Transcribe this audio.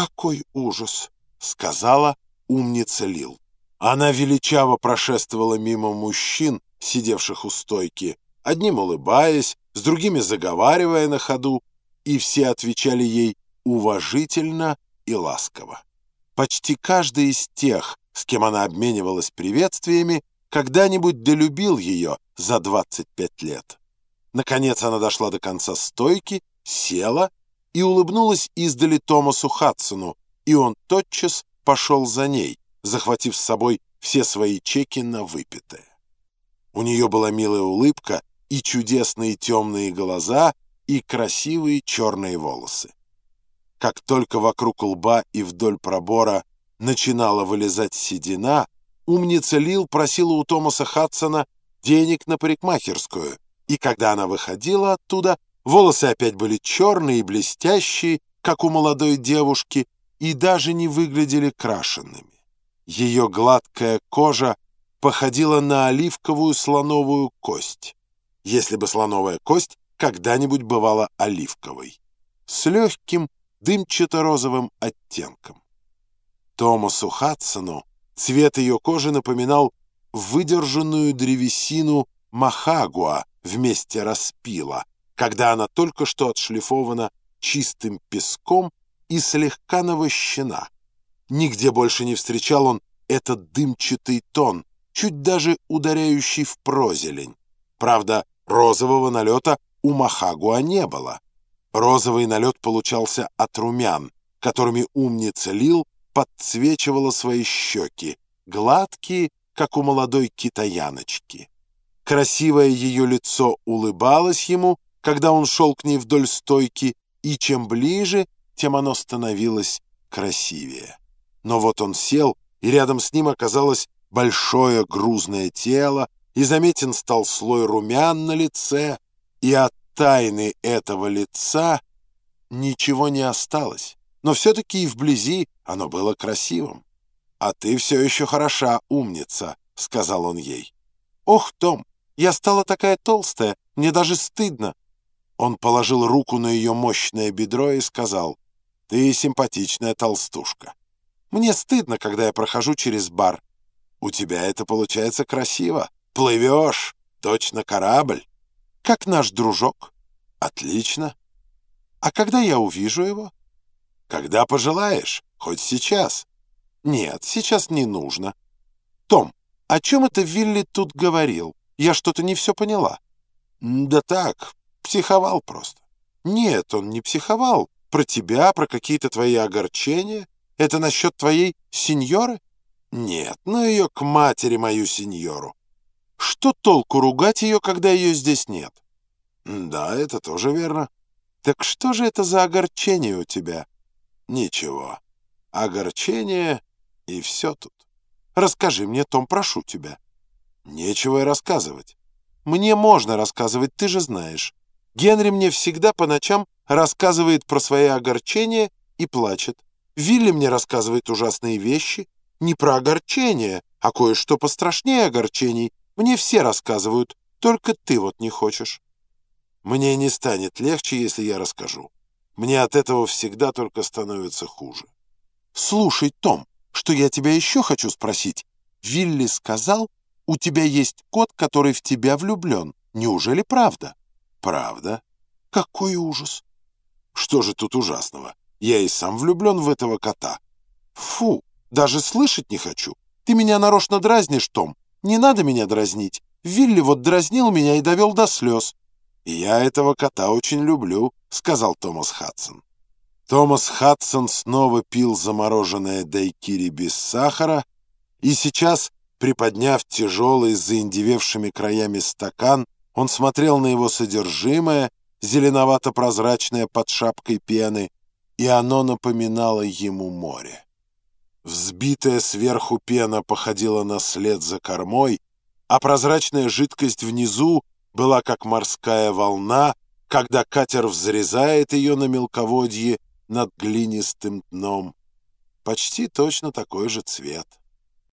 «Какой ужас!» — сказала умница Лил. Она величаво прошествовала мимо мужчин, сидевших у стойки, одним улыбаясь, с другими заговаривая на ходу, и все отвечали ей уважительно и ласково. Почти каждый из тех, с кем она обменивалась приветствиями, когда-нибудь долюбил ее за 25 лет. Наконец она дошла до конца стойки, села и улыбнулась издали Томасу Хадсону, и он тотчас пошел за ней, захватив с собой все свои чеки на выпитое. У нее была милая улыбка и чудесные темные глаза и красивые черные волосы. Как только вокруг лба и вдоль пробора начинала вылезать седина, умница Лил просила у Томаса Хадсона денег на парикмахерскую, и когда она выходила оттуда, волосы опять были черные и блестящие, как у молодой девушки, и даже не выглядели крашенными. Ее гладкая кожа походила на оливковую слоновую кость, если бы слоновая кость когда-нибудь бывала оливковой, с легким дымчато-розовым оттенком. Томасу Хадсону цвет ее кожи напоминал выдержанную древесину махагуа вместе распила, когда она только что отшлифована чистым песком и слегка навощена. Нигде больше не встречал он этот дымчатый тон, чуть даже ударяющий в прозелень. Правда, розового налета у Махагуа не было. Розовый налет получался от румян, которыми умница Лил подсвечивала свои щеки, гладкие, как у молодой китаяночки. Красивое ее лицо улыбалось ему, когда он шел к ней вдоль стойки, и чем ближе, тем оно становилось красивее. Но вот он сел, и рядом с ним оказалось большое грузное тело, и заметен стал слой румян на лице, и от тайны этого лица ничего не осталось. Но все-таки и вблизи оно было красивым. «А ты все еще хороша, умница», — сказал он ей. «Ох, Том, я стала такая толстая, мне даже стыдно». Он положил руку на ее мощное бедро и сказал, «Ты симпатичная толстушка. Мне стыдно, когда я прохожу через бар. У тебя это получается красиво. Плывешь, точно корабль. Как наш дружок. Отлично. А когда я увижу его? Когда пожелаешь, хоть сейчас. Нет, сейчас не нужно. Том, о чем это Вилли тут говорил? Я что-то не все поняла. Да так, психовал просто. Нет, он не психовал. Про тебя, про какие-то твои огорчения. Это насчет твоей сеньоры? Нет, ну ее к матери мою сеньору. Что толку ругать ее, когда ее здесь нет? Да, это тоже верно. Так что же это за огорчение у тебя? Ничего. Огорчение и все тут. Расскажи мне, Том, прошу тебя. Нечего и рассказывать. Мне можно рассказывать, ты же знаешь. Генри мне всегда по ночам рассказывает про свои огорчения и плачет. Вилли мне рассказывает ужасные вещи. Не про огорчение, а кое-что пострашнее огорчений. Мне все рассказывают, только ты вот не хочешь. Мне не станет легче, если я расскажу. Мне от этого всегда только становится хуже. Слушай, Том, что я тебя еще хочу спросить. Вилли сказал, у тебя есть кот, который в тебя влюблен. Неужели правда? Правда. Какой ужас. Что же тут ужасного? Я и сам влюблен в этого кота. Фу, даже слышать не хочу. Ты меня нарочно дразнишь, Том. Не надо меня дразнить. Вилли вот дразнил меня и довел до слез. Я этого кота очень люблю, сказал Томас Хадсон. Томас Хадсон снова пил замороженное дайкири без сахара, и сейчас, приподняв тяжелый заиндевевшими краями стакан, он смотрел на его содержимое, зеленовато-прозрачное под шапкой пены, и оно напоминало ему море. Взбитая сверху пена походила на след за кормой, а прозрачная жидкость внизу была как морская волна, когда катер взрезает ее на мелководье над глинистым дном. Почти точно такой же цвет.